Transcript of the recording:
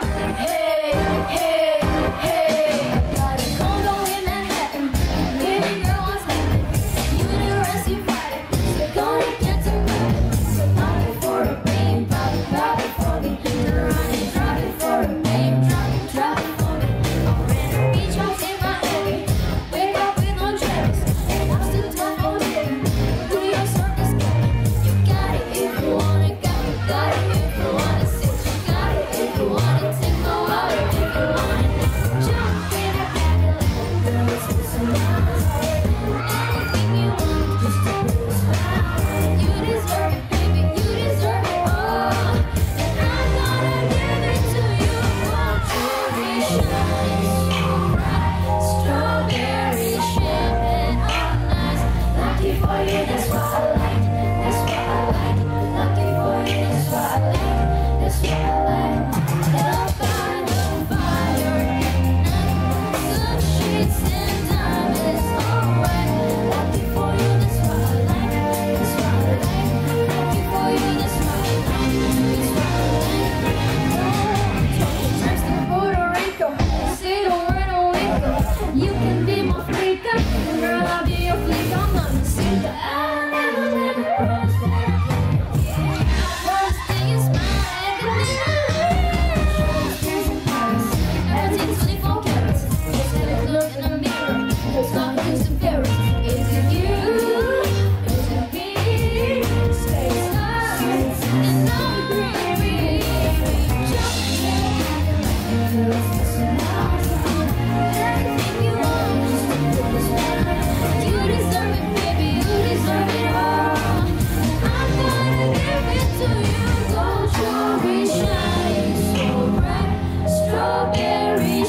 Hey.